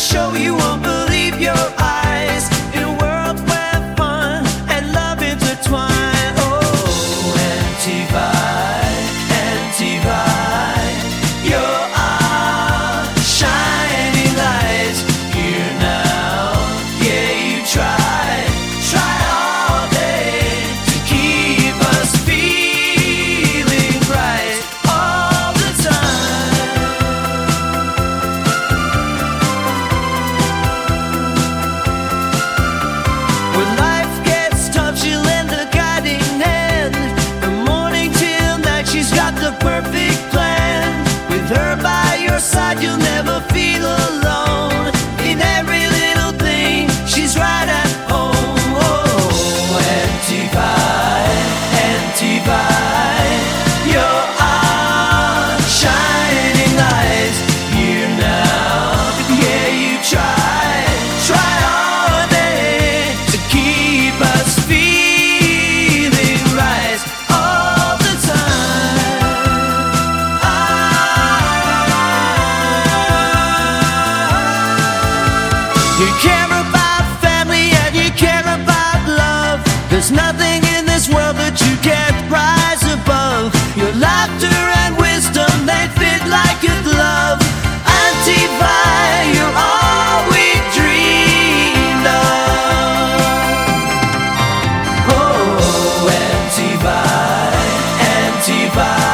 show you side you'll never You care about family and you care about love. There's nothing in this world that you can't rise above. Your laughter and wisdom, they fit like a glove. Auntie you're all we dreamed of. Oh, Auntie Vi,